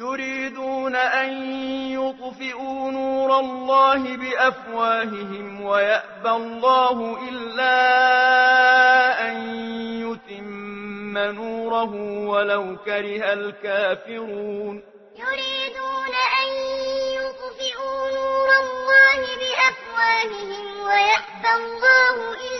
يريدون أن يطفئوا نور الله بأفواههم ويأبى الله إلا أن يتم نوره ولو كره الكافرون. يريدون أن يطفئوا نور الله بأفواههم ويأبى الله إلا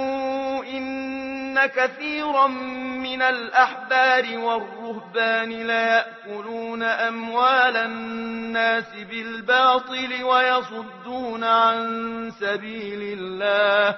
إن كثيرا من الأحبار والرهبان لا يأكلون أموال الناس بالباطل ويصدون عن سبيل الله.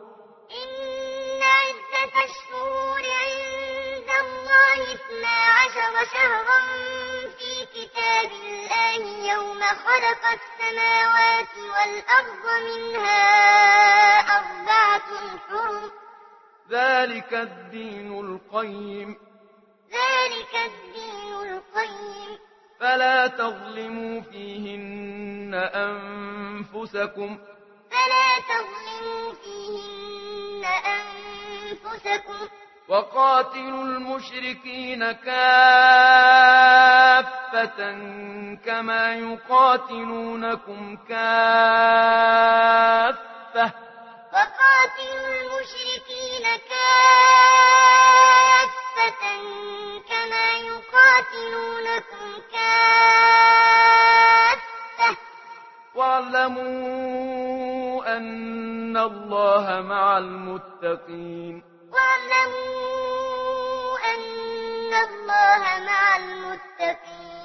الله يوم خلق السماوات والأرض منها أربعة حرم. ذلك الدين القيم. ذلك الدين القيم. فلا تظلموا فيهن أنفسكم. فلا تظلموا فيهن أنفسكم. وقاتلوا المشركين كافة كما يقاتلونكم كافة. وقاتلوا المشركين كافة كما يقاتلونكم كافة. واعلموا أن الله مع المتقين. واعلموا أن الله مع المتقين